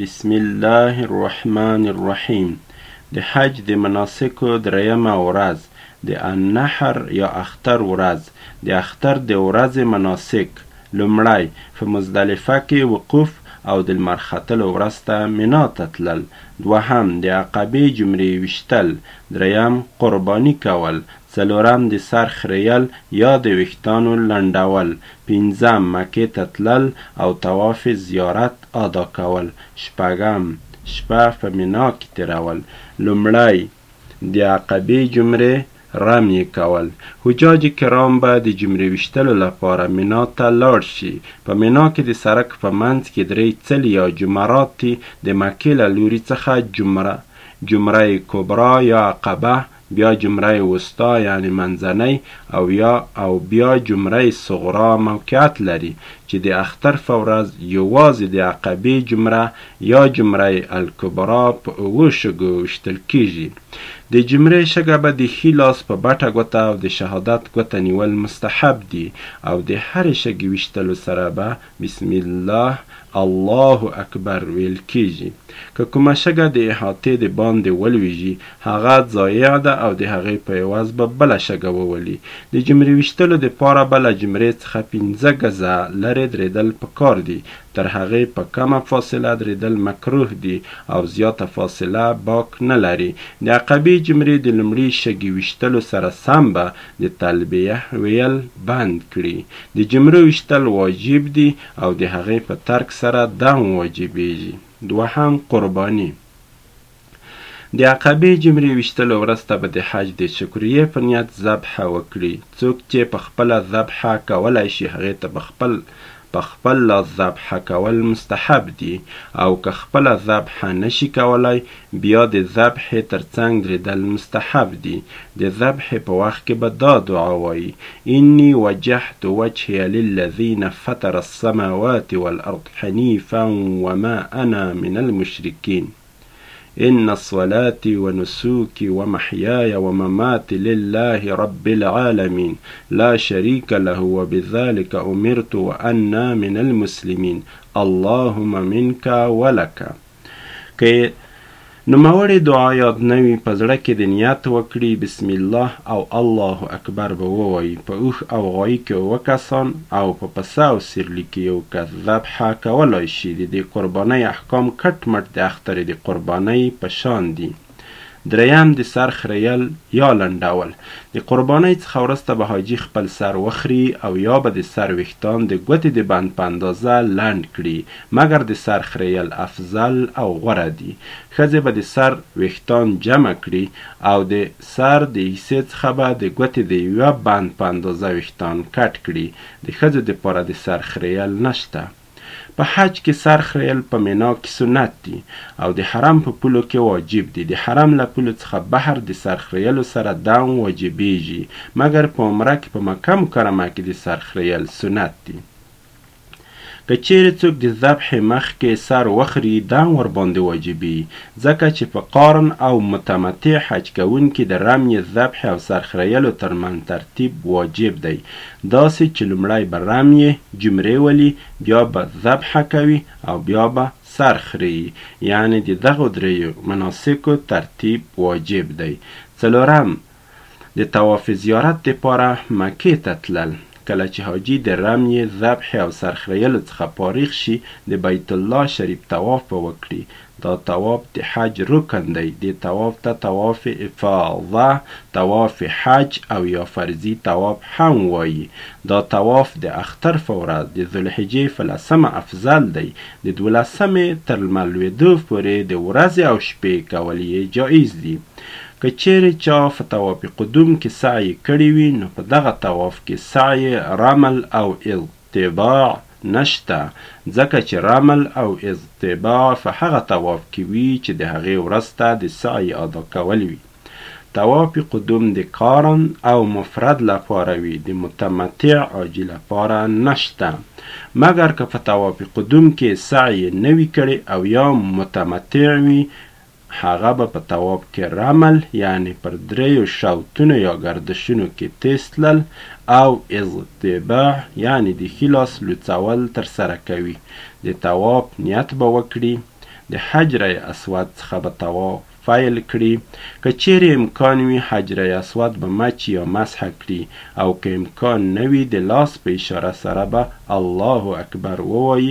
بسم الله الرحمن الرحیم د حج د مناسکو دریمه ورځ د النحر یا اختر ورځ د اختر د ورځې مناسک لومړی په مزدلفه کې وقوف او د لمر ختلو ورځ ته منا ته تلل دوهم د عقبې جمرې ویشتل دریم قرباني کول څلورم د سر خريل يا د ويښتانو لنډول پنځم مکې ته تلل او طواف زيارت آدا کول شپږم شپه په منا کې تېرول لومړی د عقبې جمرې رميې کول حجاج کرام به د جمرې ويشتلو لپاره منا ته لاړ شي په منا کې د سرک په منځ کې درې څلي يا جمرات دي د مکې له لوري څخه جمره جمره کبرا يا عقبه بیا جمره وسطی یعنی منځنۍ او یا او بیا جمره صغرا موقعیت لري چې د اختر فه ورځ یواځې د عقبې جمره یا جمره الکبرا په اوو شګو ویشتل کیږي د جمرې شګه به د ښي لاس په بټه ګوته او د شهادت ګوته نیول مستحب دي او د هرې شګې ویشتلو سره به بسم الله الله اکبر ویل کیږي که کومه شګه د احاطې د باندې ولویږي هغه ضایع ده او د هغې په عوض به بله شګه وولي د جمرې ویشتلو د پاره به له جمرې څخه پنځه ګزه لرې درېدل پکار دي تر هغې په کمه فاصله درېدل مکروه دي او زیاته فاصله باک نه لري د عقبې جمرې د لومړي شګي ویشتلو سره سم به د تلبیه ویل بند کړي، د جمرو ویشتل واجب دي او د هغې په ترک سره دم واجبیږي. دوهم، قرباني، د عقبې جمرې ویشتلو ورځ ته به د حج د شکریې په نیت ذبحه وکړي، څوک چې په خپله ذبحه کولای شي هغې ته به خپل په خپل لاس ذبح کول مستحب دي او که خپله ذبح نه شي کولای بيا د ذبح تر څنګ درېدل مستحب دي، د ذبح په وخت کې به دا دعا وايي، اني وجهت وجهي للذي فطر السماوات والارض حنيفا وما انا من المشرکين. ان صلاتي ونسوکي ومحياي ومماتي لله رب العالمين لا شريک له وبذلک امرت وانا من المسلمين اللهم منک ولک که نوموړې دعا یاد نه وي په زړه کې د نیت وکړي بسم الله او الله اکبر به ووایي په اوښ او غوایي کې اووه کسان او په پسه او سیرلي کې یو کس ذبحه کولای شي د دې قربانۍ احکام کټ مټ د اخترې د قربانۍ په شان دي. درېیم د سر خرېیل یا لنډول، د قربانۍ څخه وروسته به حاجي خپل سر وخري او یا به د سر ویښتان د ګوتې د بند په اندازه لنډ کړي مګر د سر خرېیل افضل او غوره دي. ښځې به د سر ویښتان جمع کړي او د سر د حصې څخه به د ګوتې د یوه بند په اندازه ویښتان کټ کړي د ښځو د پاره د سر خرييل نشته په حج کې سر خرييل په مينا کې سنت دي او د حرم په پولو کې واجب دي د حرم له پولو څخه بهر د سر خرييلو سره دم واجبيژي مګر په عمره کې په مکه مکرمه کې د سر خرييل سنت دي که چيرې څوک د ذبح مخکې سر وخري دم ورباندې واجبي ځکه چې په قارن او متمتع حج کوونکي د رمي ذبح او سر خرييلو تر منځ ترتيب واجب دی داسې چې لومړی به رم یې، جمرې، ولي، بیا به ذبح کوي او بیا به سر خري، یعنې د دغو درېیو مناسکو ترتیب واجب دی. څلورم، د طواف زیارت دپاره مکې ته تلل، کله چې حاجي د رم یې، ذبح او سرخریلو څخه فارغ شي، د بیت الله شریف طواف به وکړي، دا طواف د حج رکن دی، دې طواف ته طواف افاضه، طواف حج او یا فرضي طواف هم وايي. دا طواف د اختر په ورځ، د ذوالحجې په لسمه افضل دی، د دولسمې تر لمر لوېدو پورې د ورځې او شپې کول یې جائز دي. که چېرې چا په طواف قدوم کې سعی کړی وي نو په دغه طواف کې سعی رمل او. طباع نشته ځکه چې رمل او اضطباع فه هغه طواف کې وي چې د هغې ورځ ته د سعی ادا کول وي طواف قدوم د قارن او مفرد لپاره وي د متمتع حاجي لپاره نشته مګر که په طواف قدوم کې سعی نه وي کړې او یا متمتع وي هغه به په طواف کې رمل یعنې پر درېیو شوطونو یا ګردشونو کې تېز تلل او اضطباع یعنې د ښي لاس لوڅول ترسره کوي، د طواف نیت به وکړي، د حجره اسود څخه به طواف فیل کړي، که چېرې امکان وي حجره اسود به مچي یا مسح کړي او که امکان نه وي د لاس په اشاره سره به الله اکبر ووایي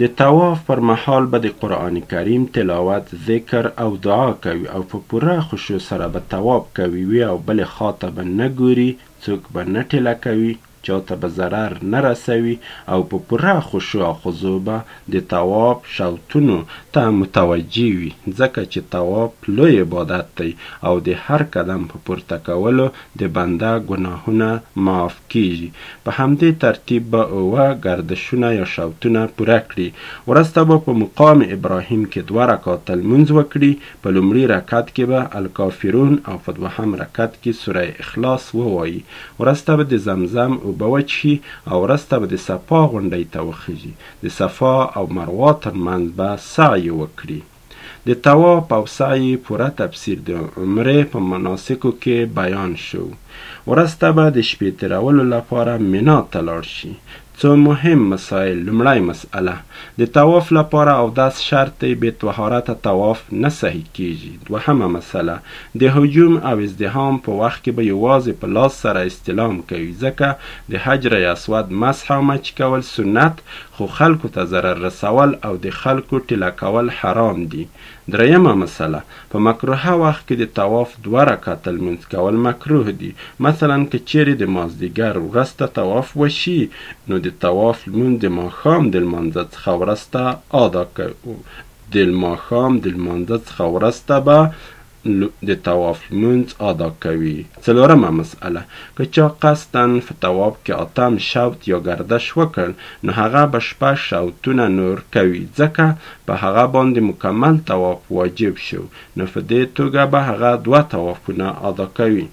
د طواف پر مهال به د قرآن کریم تلاوت، ذکر او دعا کوي او په پوره خشوع سره به طواف کوي او بلې خوا ته به نه ګوري، څوک به نه ټېله کوي، چا ته به ضرر نه رسوي او په پوره خشوع او خضوع به د طواف شوطونو ته متوجه وي، ځکه چې طواف لوی عبادت دی او د هر قدم په پورته کولو د بنده ګناهونه معاف کېږي. په همدې ترتیب به اووه ګردشونه یا شوطونه پوره کړي. وروسته به په مقام ابراهیم کې دوه رکعته لمونځ وکړي، په لومړي رکعت کې به الکافرون او په دوهم رکعت کې سوره اخلاص ووایي، وروسته به د زمزم اوبه وڅښي او وروسته به د صفا غونډۍ ته وخېژي، د صفا او مروا تر منځ به سعی وکړي. د طواف او سعی پوره تفسیر د عمرې په مناسکو کې بیان شو. ورسته به د شپې تیرولو لپاره مینا ته لاړ شي. څو مهم مسایل، لومړی مسئله، د طواف لپاره اودس شرط دی، بې طهارته طواف نه صحیح کیږي. دوهمه مسئله، د هجوم او ازدحام په وخت کې به یوازې په لاس سره استلام کوي، ځکه د حجر اسود مسح او مچي کول سنت خو خلکو ته ضرر رسول او د خلکو ټیله کول حرام دي. درېیمه مسئله، په مکروهه وخت کې د طواف دوه رکعته لمونځ کول مکروه دي. مثلاً که چېرې د مازدیګر ورسته طواف وشي نو د طواف لمونځ د ماښام د لمانځه څخه ورسته آدا کوو. د ماښام د لمانځه څخه ورسته به. د طواف لمونځ ادا کوي. څلورمه مسئله، که چا قصدا په طواف کې اتم شوط یا ګردش وکړ نو هغه به شپږ شوطونه نور کوي ځکه په هغه باندې مکمل طواف واجب شو نو په دې توګه به هغه دوه طوافونه ادا کوي.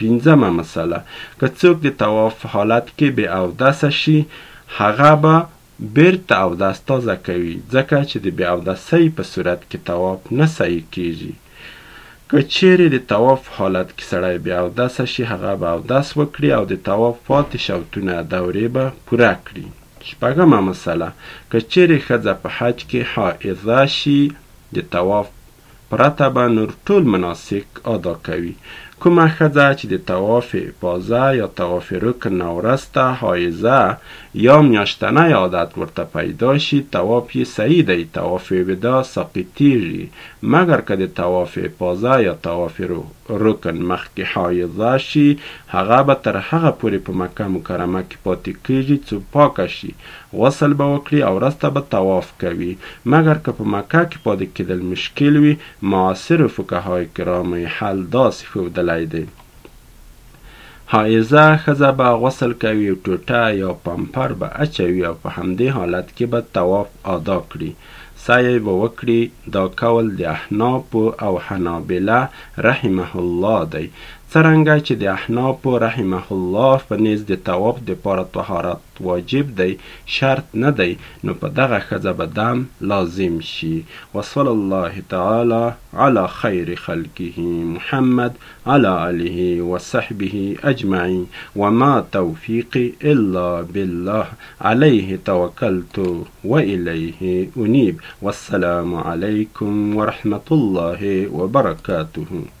پنځمه مسئله، که څوک د طواف په حالت کې بې اودسه شي هغه به بیرته اودس تازه کوي ځکه چې د بې اودسۍ په صورت کې طواف نه صحیح کیږي که چیرې د طواف په حالت کې سړی بې اودسه شي هغه به اودس وکړي او د طواف پاتې شوتونه، دورې، به پوره کړي. شپږمه مسئله، که چیرې ښځه په حج کې حائضه شي د طواف پرته به نور ټول مناسک ادا کوي کومه ښځه چې د طواف افاظه یا طواف رکن نه ورسته حایضه یا میاشتنی عادت ورته پیدا شي طواف یې صحیح دی طواف وداع ساقطیږي مګر که د طواف افاظه یا طواف رکن مخکې حایضه شي هغه به تر هغه پورې په مکه مکرمه کې پاتې کېږي څو پاکه شي، غسل به وکړي او ورځ ته به طواف کوي، مګر که په مکه کې پاتې کېدل مشکل وي، معاصرو فقهاء کرامو یې حل داسې ښودلی دی، حایضه ښځه به غسل کوي، ټوټه یا پمپر به اچوي او په همدې حالت کې به طواف اداء کړي. سعی به وکړي دا قول د احنافو او حنابله رحمه الله دی څرنګه چې د احنافو رحمه الله په نېز د طواف د پاره طهارت واجب دی شرط نه دی نو په دغه ښځه به دم لازم شي وصلی الله تعالی علی خیر خلقه محمد علی آله وصحبه اجمعین وما توفیقی الا بالله علیه توکلت و الیه انیب والسلام علیکم ورحمة الله وبرکاته.